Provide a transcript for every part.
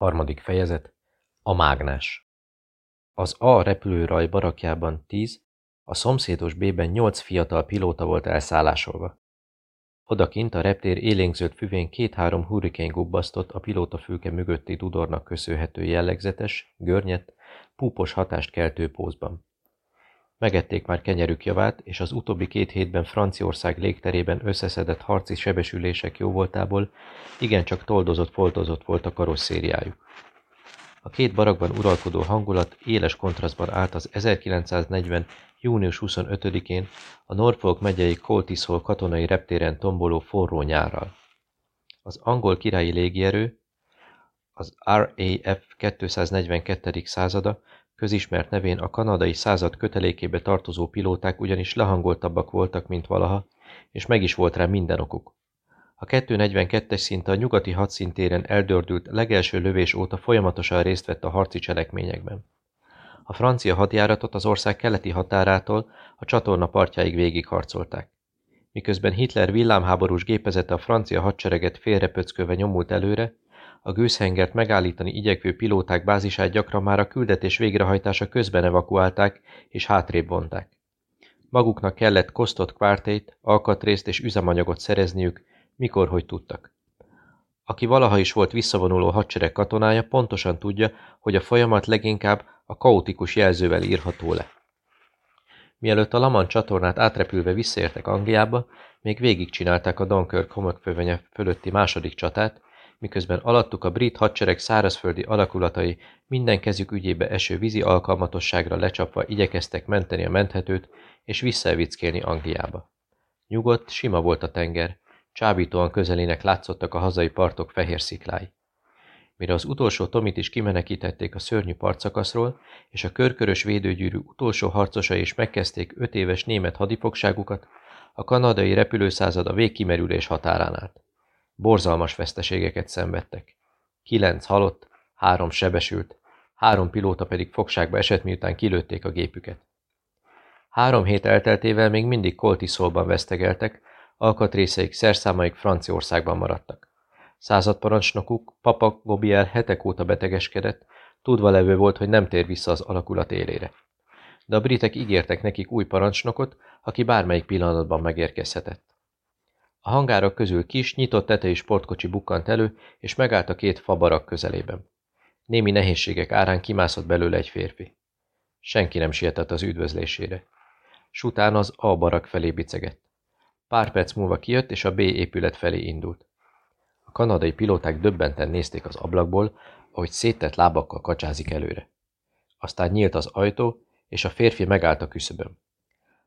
Harmadik fejezet. A mágnás. Az A repülőraj barakjában tíz, a szomszédos B-ben nyolc fiatal pilóta volt elszállásolva. Odakint a reptér élénkzött füvén két-három hurrikén gubbasztott a pilótafülke mögötti dudornak köszönhető jellegzetes, görnyet, púpos hatást keltő pózban. Megették már kenyerük javát, és az utóbbi két hétben Franciaország légterében összeszedett harci sebesülések jóvoltából igencsak toldozott-foltozott volt a karosszériájuk. A két barakban uralkodó hangulat éles kontrasztban állt az 1940. június 25-én a Norfolk megyei Coltis katonai reptéren tomboló forró nyárral. Az angol királyi légierő, az RAF 242. százada Közismert nevén a kanadai század kötelékébe tartozó pilóták ugyanis lehangoltabbak voltak, mint valaha, és meg is volt rá minden okuk. A 242-es szinte a nyugati hadszintéren eldördült legelső lövés óta folyamatosan részt vett a harci cselekményekben. A francia hadjáratot az ország keleti határától a csatorna partjáig végigharcolták. Miközben Hitler villámháborús gépezete a francia hadsereget félrepöcköve nyomult előre, a gőzhengert megállítani igyekvő pilóták bázisát gyakran már a küldetés végrehajtása közben evakuálták és hátrébb vonták. Maguknak kellett kosztott kvártét, alkatrészt és üzemanyagot szerezniük, mikor hogy tudtak. Aki valaha is volt visszavonuló hadsereg katonája, pontosan tudja, hogy a folyamat leginkább a kaotikus jelzővel írható le. Mielőtt a Laman csatornát átrepülve visszaértek Angliába, még végigcsinálták a Dunkirk homokfővenye fölötti második csatát, miközben alattuk a brit hadsereg szárazföldi alakulatai minden kezük ügyébe eső vízi alkalmatosságra lecsapva igyekeztek menteni a menthetőt és visszaevickélni Angliába. Nyugodt, sima volt a tenger, csábítóan közelének látszottak a hazai partok fehér sziklái. Mire az utolsó Tomit is kimenekítették a szörnyű partszakaszról, és a körkörös védőgyűrű utolsó harcosai is megkezdték öt éves német hadifogságukat, a kanadai repülőszázad a végkimerülés határán állt. Borzalmas veszteségeket szenvedtek. Kilenc halott, három sebesült, három pilóta pedig fogságba esett, miután kilőtték a gépüket. Három hét elteltével még mindig Coltiszolban vesztegeltek, alkatrészeik, szerszámaik Franciaországban maradtak. Századparancsnokuk, Papa Gobiel hetek óta betegeskedett, tudva levő volt, hogy nem tér vissza az alakulat élére. De a britek ígértek nekik új parancsnokot, aki bármelyik pillanatban megérkezhetett. A hangárok közül kis, nyitott tetejű sportkocsi bukkant elő, és megállt a két fabarak közelében. Némi nehézségek árán kimászott belőle egy férfi. Senki nem sietett az üdvözlésére. Sután az A barak felé bicegett. Pár perc múlva kijött, és a B épület felé indult. A kanadai pilóták döbbenten nézték az ablakból, ahogy széttett lábakkal kacsázik előre. Aztán nyílt az ajtó, és a férfi megállt a küszöbön.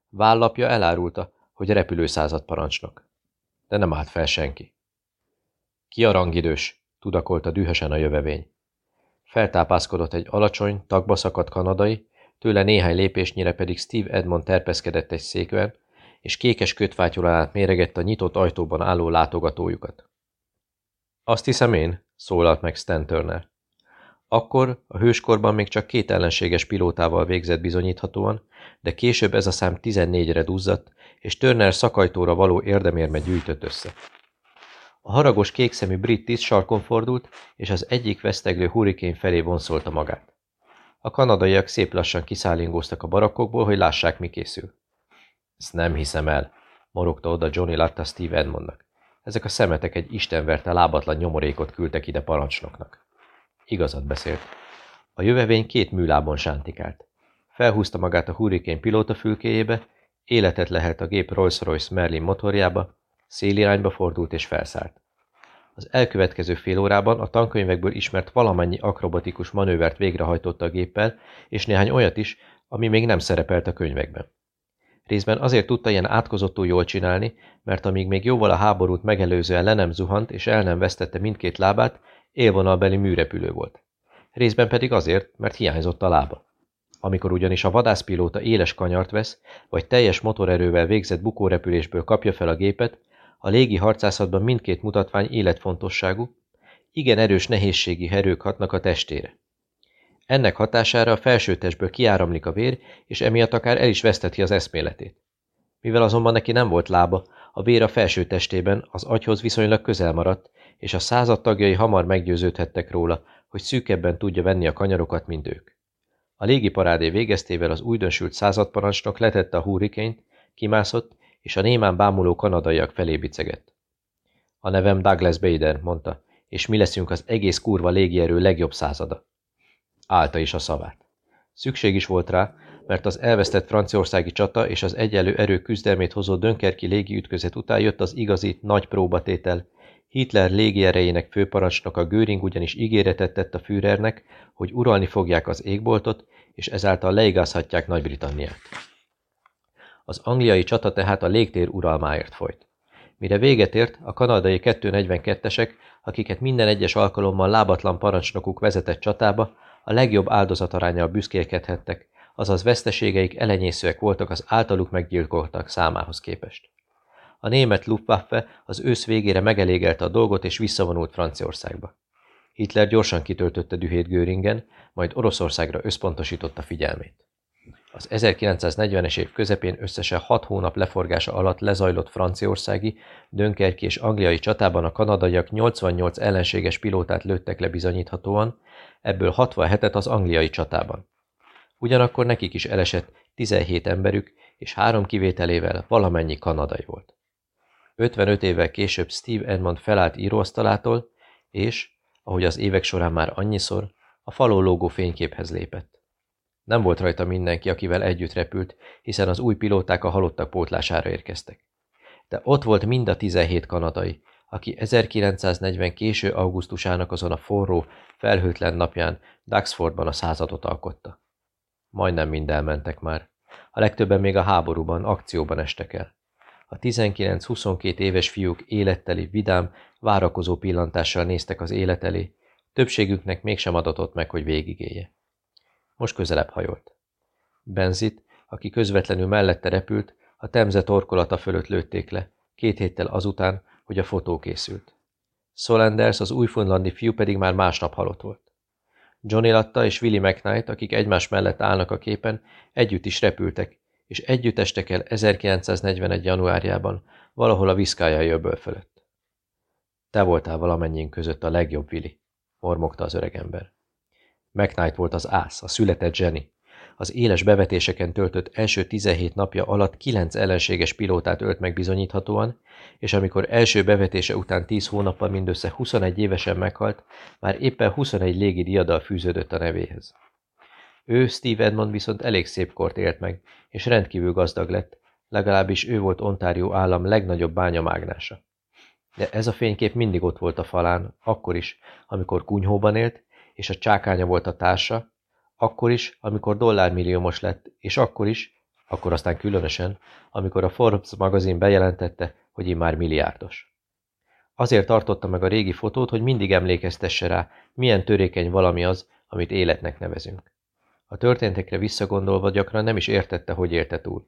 Vállapja elárulta, hogy repülőszázad parancsnok de nem állt fel senki. Ki a rangidős? tudakolta dühösen a jövevény. Feltápászkodott egy alacsony, tagba szakadt kanadai, tőle néhány lépésnyire pedig Steve Edmond terpeszkedett egy székben, és kékes kötvátyolánát méregett a nyitott ajtóban álló látogatójukat. Azt hiszem én, szólalt meg Stan Turner. Akkor a hőskorban még csak két ellenséges pilótával végzett bizonyíthatóan, de később ez a szám 14-re duzzadt, és Turner szakajtóra való érdemérme gyűjtött össze. A haragos kékszemű brit tiszt sarkon fordult, és az egyik veszteglő hurrikén felé vonszolta magát. A kanadaiak szép lassan kiszállingóztak a barakkokból, hogy lássák, mi készül. Ezt nem hiszem el, morogta oda Johnny Latta Steve Edmondnak. Ezek a szemetek egy istenverte lábatlan nyomorékot küldtek ide parancsnoknak. Igazat beszélt. A jövevény két műlábon sántikált. Felhúzta magát a hurrikén pilótafülkéjébe, Életet lehet a gép Rolls-Royce Merlin motorjába, szélirányba fordult és felszállt. Az elkövetkező fél órában a tankönyvekből ismert valamennyi akrobatikus manővert végrehajtotta a géppel, és néhány olyat is, ami még nem szerepelt a könyvekben. Részben azért tudta ilyen átkozottul jól csinálni, mert amíg még jóval a háborút megelőzően le nem zuhant és el nem vesztette mindkét lábát, élvonalbeli műrepülő volt. Részben pedig azért, mert hiányzott a lába. Amikor ugyanis a vadászpilóta éles kanyart vesz, vagy teljes motorerővel végzett bukórepülésből kapja fel a gépet, a légi harcászatban mindkét mutatvány életfontosságú, igen erős nehézségi erők hatnak a testére. Ennek hatására a felső testből kiáramlik a vér, és emiatt akár el is veszteti az eszméletét. Mivel azonban neki nem volt lába, a vér a felső testében az agyhoz viszonylag közel maradt, és a század tagjai hamar meggyőződhettek róla, hogy szűkebben tudja venni a kanyarokat, mint ők. A légi parádé végeztével az újdonsült századparancsnok letette a hurrikényt, kimászott, és a némán bámuló kanadaiak felé bicegett. A nevem Douglas Bader, mondta, és mi leszünk az egész kurva légierő legjobb százada. Álta is a szavát. Szükség is volt rá, mert az elvesztett franciaországi csata és az egyenlő erő küzdelmét hozó Dönkerki légi ütközet után jött az igazi nagy próbatétel. Hitler légierejének főparancsnoka Göring ugyanis ígéretet tett a Führernek, hogy uralni fogják az égboltot, és ezáltal leigázhatják Nagy-Britanniát. Az angliai csata tehát a légtér uralmáért folyt. Mire véget ért, a kanadai 242-esek, akiket minden egyes alkalommal lábatlan parancsnokuk vezetett csatába, a legjobb áldozatarányjal büszkélkedhettek, azaz veszteségeik elenyészőek voltak az általuk meggyilkoltak számához képest. A német Luftwaffe az ősz végére megelégelte a dolgot és visszavonult Franciaországba. Hitler gyorsan kitöltötte dühét Göringen, majd Oroszországra összpontosította figyelmét. Az 1940-es év közepén összesen hat hónap leforgása alatt lezajlott franciaországi, dönkerki és angliai csatában a kanadaiak 88 ellenséges pilótát lőttek le bizonyíthatóan, ebből 67-et az angliai csatában. Ugyanakkor nekik is elesett 17 emberük, és három kivételével valamennyi kanadai volt. 55 évvel később Steve Edmond felállt íróasztalától, és, ahogy az évek során már annyiszor, a falon lógó fényképhez lépett. Nem volt rajta mindenki, akivel együtt repült, hiszen az új pilóták a halottak pótlására érkeztek. De ott volt mind a 17 kanadai, aki 1940 késő augusztusának azon a forró, felhőtlen napján Duxfordban a századot alkotta. Majdnem mind elmentek már. A legtöbben még a háborúban, akcióban estek el. A 19-22 éves fiúk életteli, vidám, várakozó pillantással néztek az élet elé, többségüknek mégsem adatott meg, hogy végigélje. Most közelebb hajolt. Benzit, aki közvetlenül mellette repült, a temze torkolata fölött lőtték le, két héttel azután, hogy a fotó készült. Solenders, az újfundlandi fiú pedig már másnap halott volt. Johnny Latta és Willie McKnight, akik egymás mellett állnak a képen, együtt is repültek, és együtt estek el 1941. januárjában, valahol a Viszkájai öböl fölött. Te voltál valamennyiünk között a legjobb, Willi, mormogta az öregember. McKnight volt az ász, a született Jenny. Az éles bevetéseken töltött első 17 napja alatt kilenc ellenséges pilótát ölt meg bizonyíthatóan, és amikor első bevetése után 10 hónappal mindössze 21 évesen meghalt, már éppen 21 légi diadal fűződött a nevéhez. Ő, Steve Edmond viszont elég szép kort élt meg, és rendkívül gazdag lett, legalábbis ő volt Ontario állam legnagyobb bányamágnása. De ez a fénykép mindig ott volt a falán, akkor is, amikor kunyhóban élt, és a csákánya volt a társa, akkor is, amikor dollármilliómos lett, és akkor is, akkor aztán különösen, amikor a Forbes magazin bejelentette, hogy immár milliárdos. Azért tartotta meg a régi fotót, hogy mindig emlékeztesse rá, milyen törékeny valami az, amit életnek nevezünk. A történtekre visszagondolva gyakran nem is értette, hogy érte túl.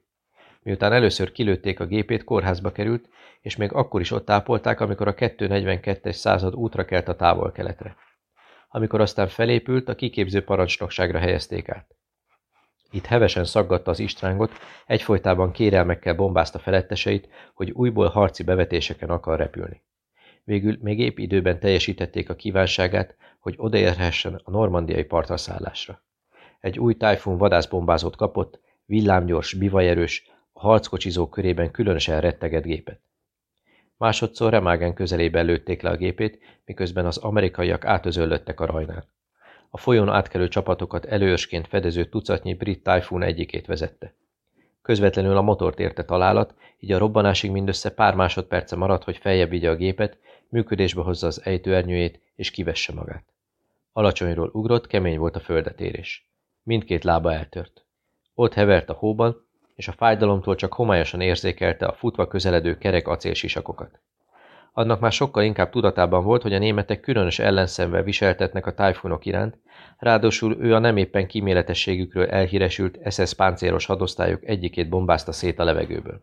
Miután először kilőtték a gépét, kórházba került, és még akkor is ott tápolták, amikor a 242-es század útra kelt a távol-keletre. Amikor aztán felépült, a kiképző parancsnokságra helyezték át. Itt hevesen szaggatta az istrángot, egyfolytában kérelmekkel bombázta feletteseit, hogy újból harci bevetéseken akar repülni. Végül még épp időben teljesítették a kívánságát, hogy odaérhessen a normandiai partraszállásra. Egy új tájfun vadászbombázót kapott, villámgyors, bivajerős, a harckocsizók körében különösen retteget gépet. Másodszor Remagen közelében lőtték le a gépét, miközben az amerikaiak átözöllöttek a rajnál. A folyón átkelő csapatokat előösként fedező tucatnyi brit tájfun egyikét vezette. Közvetlenül a motort érte találat, így a robbanásig mindössze pár másodperce maradt, hogy feljebb vigye a gépet, működésbe hozza az ejtőernyőjét és kivesse magát. Alacsonyról ugrott, kemény volt a földetérés. Mindkét lába eltört. Ott hevert a hóban, és a fájdalomtól csak homályosan érzékelte a futva közeledő kerek acélsisakokat. Annak már sokkal inkább tudatában volt, hogy a németek különös ellenszemvel viseltetnek a tájfunok iránt, ráadásul ő a nem éppen kíméletességükről elhíresült SS páncélos hadosztályok egyikét bombázta szét a levegőből.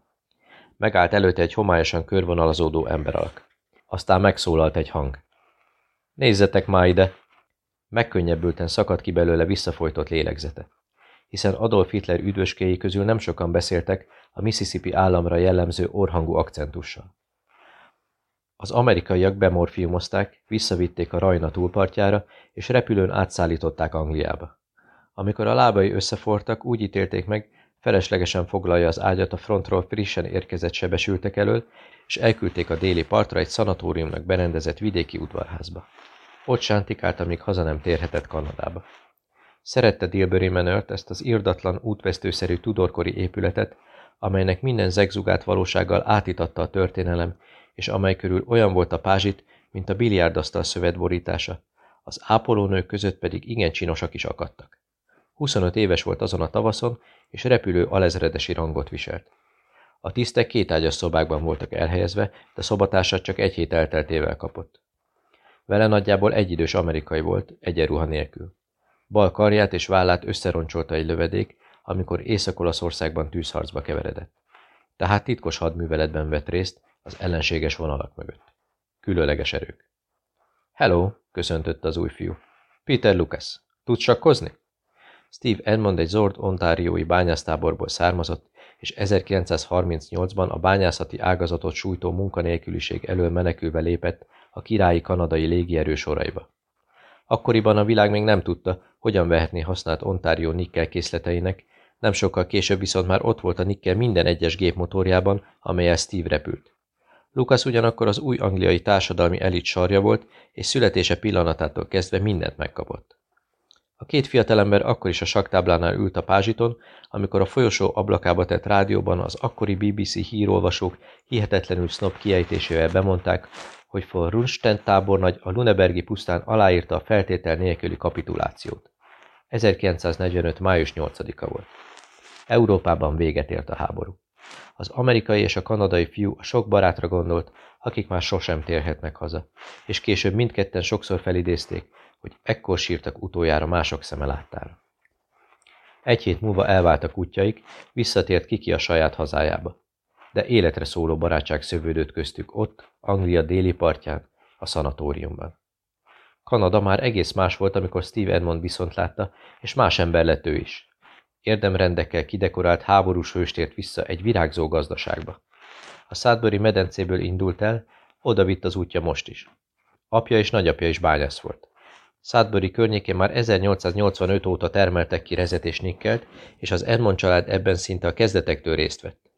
Megállt előtte egy homályosan körvonalazódó emberalak. Aztán megszólalt egy hang. Nézzetek már ide! Megkönnyebbülten szakadt ki belőle visszafolytott lélegzete hiszen Adolf Hitler üdvöskéi közül nem sokan beszéltek a Mississippi államra jellemző orhangú akcentussal. Az amerikaiak bemorfiumozták, visszavitték a Rajna túlpartjára, és repülőn átszállították Angliába. Amikor a lábai összefortak, úgy ítélték meg, feleslegesen foglalja az ágyat a frontról frissen érkezett sebesültek elől, és elküldték a déli partra egy szanatóriumnak berendezett vidéki udvarházba. Ott sántikált, amíg haza nem térhetett Kanadába. Szerette Dilbury Manort, ezt az irdatlan, útvesztőszerű tudorkori épületet, amelynek minden zegzugát valósággal átitatta a történelem, és amely körül olyan volt a pázsit, mint a biliárdasztal szövet borítása, az ápolónők között pedig igen csinosak is akadtak. 25 éves volt azon a tavaszon, és repülő alezredesi rangot viselt. A tisztek két ágyas szobákban voltak elhelyezve, de szobatársat csak egy hét elteltével kapott. Vele nagyjából egyidős amerikai volt, egyenruha nélkül. Bal karját és vállát összeroncsolta egy lövedék, amikor Észak-Olaszországban tűzharcba keveredett. Tehát titkos hadműveletben vett részt az ellenséges vonalak mögött. Különleges erők. Hello, köszöntött az új fiú. Peter Lucas, tudsz sakkozni? Steve Edmond egy Zord ontáriói bányásztáborból származott, és 1938-ban a bányászati ágazatot sújtó munkanélküliség elől menekülve lépett a királyi kanadai légierő soraiba. Akkoriban a világ még nem tudta, hogyan vehetné használt Ontario nikkel készleteinek, nem sokkal később viszont már ott volt a nikkel minden egyes gépmotorjában, amelyel Steve repült. Lucas ugyanakkor az új angliai társadalmi elit sarja volt, és születése pillanatától kezdve mindent megkapott. A két fiatalember akkor is a saktáblánál ült a pázsiton, amikor a folyosó ablakába tett rádióban az akkori BBC hírolvasók hihetetlenül snob kiejtésével bemondták, hogy von Runstein tábornagy a Lunebergi pusztán aláírta a feltétel nélküli kapitulációt. 1945. május 8-a volt. Európában véget ért a háború. Az amerikai és a kanadai fiú a sok barátra gondolt, akik már sosem térhetnek haza, és később mindketten sokszor felidézték, hogy ekkor sírtak utoljára mások szeme láttára. Egy hét múlva elváltak útjaik, visszatért Kiki a saját hazájába. De életre szóló barátság szövődött köztük ott, Anglia déli partján, a szanatóriumban. Kanada már egész más volt, amikor Steve Edmond viszont látta, és más ember lett ő is. Érdemrendekkel kidekorált háborús hőstért vissza egy virágzó gazdaságba. A Sudbury medencéből indult el, oda vitt az útja most is. Apja és nagyapja is bányász volt. Sudbury környékén már 1885 óta termeltek ki rezet és nikkelt, és az Edmond család ebben szinte a kezdetektől részt vett.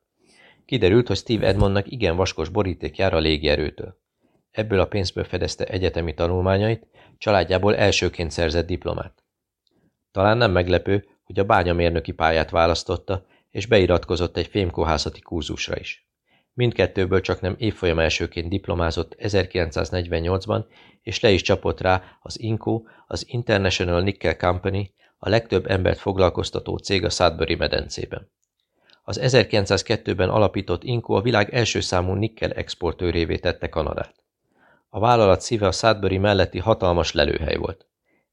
Kiderült, hogy Steve Edmondnak igen vaskos boríték jár a légierőtől. Ebből a pénzből fedezte egyetemi tanulmányait, családjából elsőként szerzett diplomát. Talán nem meglepő, hogy a bányamérnöki pályát választotta, és beiratkozott egy fémkohászati kurzusra is. Mindkettőből csak nem évfolyam elsőként diplomázott 1948-ban, és le is csapott rá az INCO, az International Nickel Company, a legtöbb embert foglalkoztató cég a Sudbury medencében. Az 1902-ben alapított INCO a világ első számú nikkel exportőrévé tette Kanadát. A vállalat szíve a Sudbury melletti hatalmas lelőhely volt.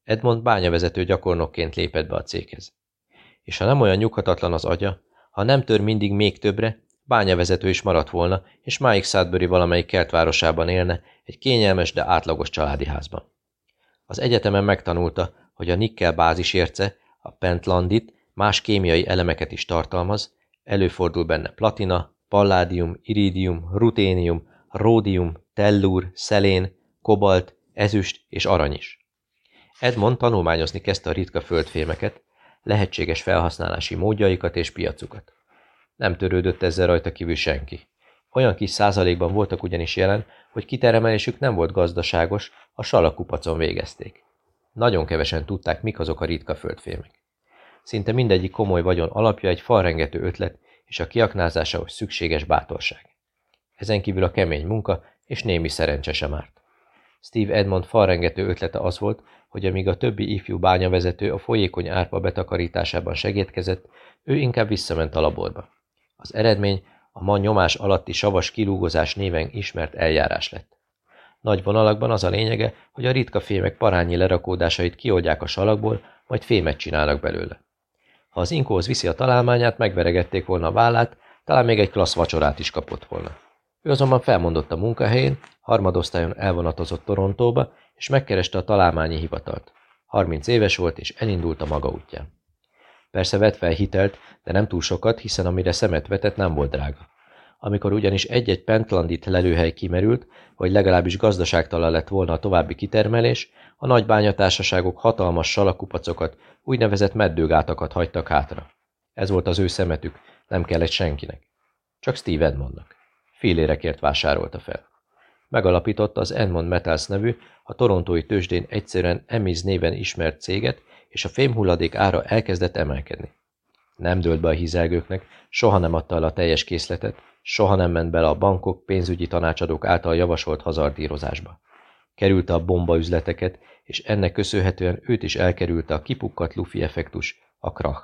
Edmond bányavezető gyakornokként lépett be a céghez. És ha nem olyan nyughatatlan az agya, ha nem tör mindig még többre, bányavezető is maradt volna, és máig Sudbury valamelyik kertvárosában élne, egy kényelmes, de átlagos családi házban. Az egyetemen megtanulta, hogy a nikkel bázisérce, a pentlandit, más kémiai elemeket is tartalmaz, előfordul benne platina, palládium, iridium, ruténium, ródium, tellúr, szelén, kobalt, ezüst és arany is. Edmond tanulmányozni kezdte a ritka földfémeket, lehetséges felhasználási módjaikat és piacukat. Nem törődött ezzel rajta kívül senki. Olyan kis százalékban voltak ugyanis jelen, hogy kiteremelésük nem volt gazdaságos, a salakupacon végezték. Nagyon kevesen tudták, mik azok a ritka földfémek. Szinte mindegyik komoly vagyon alapja egy falrengető ötlet és a kiaknázásához szükséges bátorság. Ezen kívül a kemény munka és némi szerencse sem árt. Steve Edmond falrengető ötlete az volt, hogy amíg a többi ifjú bányavezető a folyékony árpa betakarításában segítkezett, ő inkább visszament a laborba. Az eredmény a ma nyomás alatti savas kilúgozás néven ismert eljárás lett. Nagy vonalakban az a lényege, hogy a ritka fémek parányi lerakódásait kioldják a salakból, majd fémet csinálnak belőle. Ha az inkóhoz viszi a találmányát, megveregették volna a vállát, talán még egy klassz vacsorát is kapott volna. Ő azonban felmondott a munkahelyén, harmadosztályon elvonatozott Torontóba, és megkereste a találmányi hivatalt. 30 éves volt, és elindult a maga útján. Persze vett fel hitelt, de nem túl sokat, hiszen amire szemet vetett nem volt drága. Amikor ugyanis egy-egy pentlandit lelőhely kimerült, vagy legalábbis gazdaságtalan lett volna a további kitermelés, a nagy bányatársaságok hatalmas salakupacokat, úgynevezett meddőgátakat hagytak hátra. Ez volt az ő szemetük, nem kellett senkinek. Csak Steve Edmondnak. Félérekért vásárolta fel. Megalapította az Edmond Metals nevű, a torontói tőzsdén egyszerűen Emiz néven ismert céget, és a fémhulladék ára elkezdett emelkedni. Nem dőlt be a hizelgőknek, soha nem adta el a teljes készletet, soha nem ment bele a bankok, pénzügyi tanácsadók által javasolt hazardírozásba. Kerülte a bombaüzleteket, és ennek köszönhetően őt is elkerülte a kipukkat lufi effektus, a krach.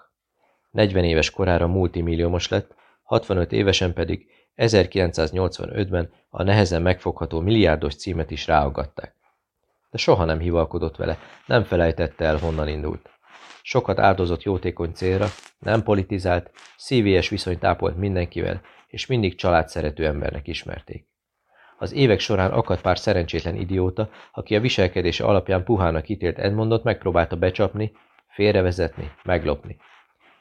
40 éves korára multimilliómos lett, 65 évesen pedig 1985-ben a nehezen megfogható milliárdos címet is ráagadták. De soha nem hivalkodott vele, nem felejtette el, honnan indult. Sokat áldozott jótékony célra, nem politizált, szívélyes viszonyt ápolt mindenkivel, és mindig családszerető embernek ismerték. Az évek során akadt pár szerencsétlen idióta, aki a viselkedése alapján puhának ítélt Edmondot megpróbálta becsapni, félrevezetni, meglopni.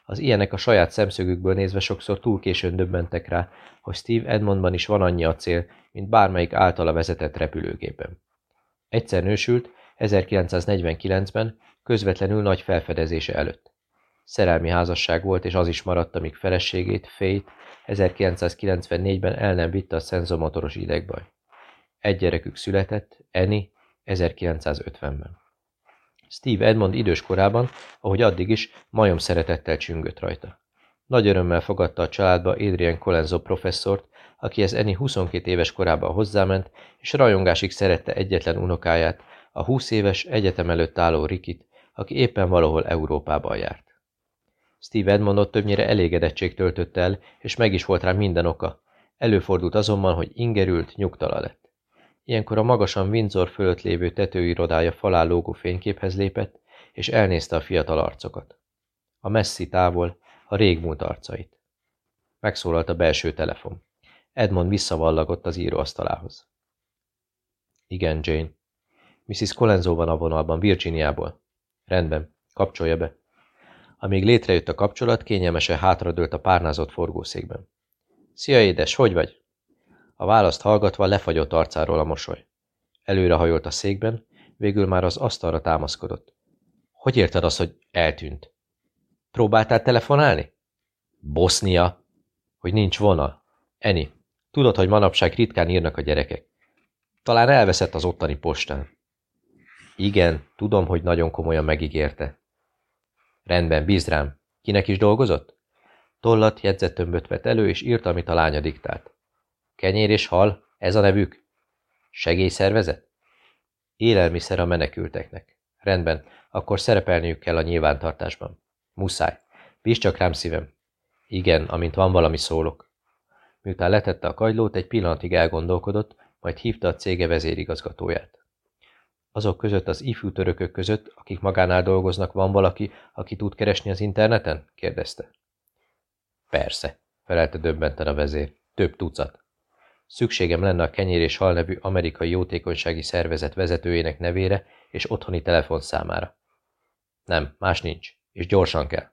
Az ilyenek a saját szemszögükből nézve sokszor túl későn döbbentek rá, hogy Steve Edmondban is van annyi a cél, mint bármelyik általa vezetett repülőgépen. Egyszer nősült, 1949-ben, közvetlenül nagy felfedezése előtt. Szerelmi házasság volt, és az is maradt, amíg feleségét, Fate 1994-ben el nem vitte a szenzomotoros idegbaj. Egy gyerekük született, Annie, 1950-ben. Steve Edmond idős korában, ahogy addig is, majom szeretettel csüngött rajta. Nagy örömmel fogadta a családba Adrian Colenso professzort, akihez Eni 22 éves korában hozzáment, és rajongásig szerette egyetlen unokáját, a 20 éves egyetem előtt álló Rikit, aki éppen valahol Európában járt. Steve Edmondot többnyire elégedettség töltött el, és meg is volt rá minden oka. Előfordult azonban, hogy ingerült, nyugtala lett. Ilyenkor a magasan Windsor fölött lévő tetőirodája falán lógó fényképhez lépett, és elnézte a fiatal arcokat. A messzi távol, a régmúlt arcait. Megszólalt a belső telefon. Edmond visszavallagott az íróasztalához. Igen, Jane. Mrs. Colenso van a vonalban, Virginiából. Rendben, kapcsolja be. Amíg létrejött a kapcsolat, kényelmesen hátradőlt a párnázott forgószékben. Szia, édes, hogy vagy? A választ hallgatva lefagyott arcáról a mosoly. Előrehajolt a székben, végül már az asztalra támaszkodott. Hogy érted azt, hogy eltűnt? Próbáltál telefonálni? Bosznia. Hogy nincs vonal. Eni, tudod, hogy manapság ritkán írnak a gyerekek. Talán elveszett az ottani postán. Igen, tudom, hogy nagyon komolyan megígérte. Rendben, bízd rám. Kinek is dolgozott? Tollat jegyzettömböt vett elő, és írta, amit a lánya diktált. Kenyér és hal, ez a nevük? Segélyszervezet? Élelmiszer a menekülteknek. Rendben, akkor szerepelniük kell a nyilvántartásban. Muszáj. Bízd csak rám szívem. Igen, amint van valami szólok. Miután letette a kagylót, egy pillanatig elgondolkodott, majd hívta a cége vezérigazgatóját. Azok között az ifjú törökök között, akik magánál dolgoznak, van valaki, aki tud keresni az interneten? kérdezte. Persze, felelte döbbenten a vezér. Több tucat. Szükségem lenne a Kenyér és Hal nevű amerikai jótékonysági szervezet vezetőjének nevére és otthoni telefonszámára. Nem, más nincs, és gyorsan kell.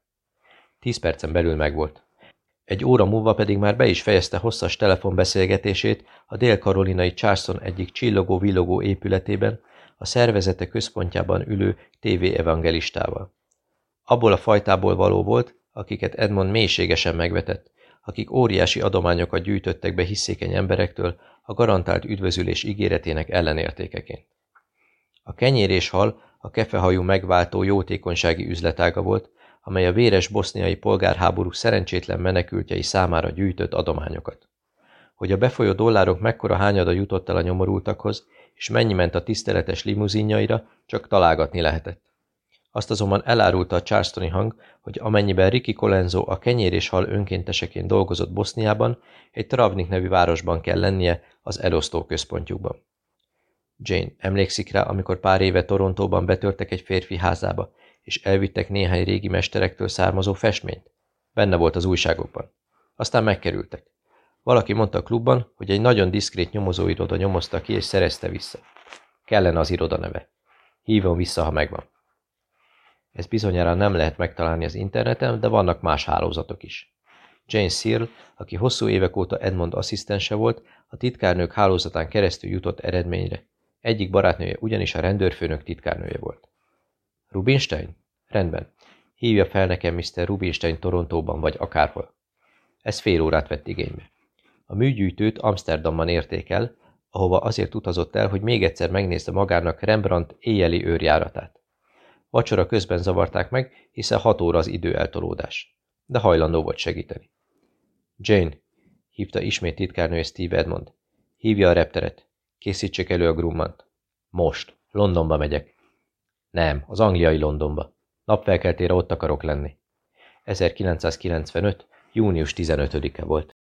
Tíz percen belül megvolt. Egy óra múlva pedig már be is fejezte hosszas telefonbeszélgetését a dél-karolinai Charleston egyik csillogó-villogó épületében, a szervezete központjában ülő TV evangelistával. Abból a fajtából való volt, akiket Edmond mélységesen megvetett, akik óriási adományokat gyűjtöttek be hiszékeny emberektől a garantált üdvözülés ígéretének ellenértékeként. A kenyér hal a kefehajú megváltó jótékonysági üzletága volt, amely a véres boszniai polgárháború szerencsétlen menekültjei számára gyűjtött adományokat. Hogy a befolyó dollárok mekkora hányada jutott el a nyomorultakhoz, és mennyi ment a tiszteletes limuzinjaira, csak találgatni lehetett. Azt azonban elárulta a Charlestoni hang, hogy amennyiben Ricky Colenso a kenyér és hal önkénteseként dolgozott Boszniában, egy Travnik nevű városban kell lennie az elosztó központjukban. Jane emlékszik rá, amikor pár éve Torontóban betörtek egy férfi házába, és elvittek néhány régi mesterektől származó festményt? Benne volt az újságokban. Aztán megkerültek. Valaki mondta a klubban, hogy egy nagyon diszkrét nyomozóiroda nyomozta ki és szerezte vissza. Kellene az iroda neve. Hívom vissza, ha megvan. Ez bizonyára nem lehet megtalálni az interneten, de vannak más hálózatok is. Jane Searle, aki hosszú évek óta Edmond asszisztense volt, a titkárnők hálózatán keresztül jutott eredményre. Egyik barátnője ugyanis a rendőrfőnök titkárnője volt. Rubinstein? Rendben. Hívja fel nekem Mr. Rubinstein Torontóban vagy akárhol. Ez fél órát vett igénybe. A műgyűjtőt Amsterdamban érték el, ahova azért utazott el, hogy még egyszer megnézze magának Rembrandt éjjeli őrjáratát. Vacsora közben zavarták meg, hiszen hat óra az idő eltolódás. De hajlandó volt segíteni. Jane, hívta ismét titkárnője Steve Edmond. Hívja a repteret. Készítsék elő a Grummant. Most. Londonba megyek. Nem, az angliai Londonba. Napfelkeltére ott akarok lenni. 1995. június 15-e volt.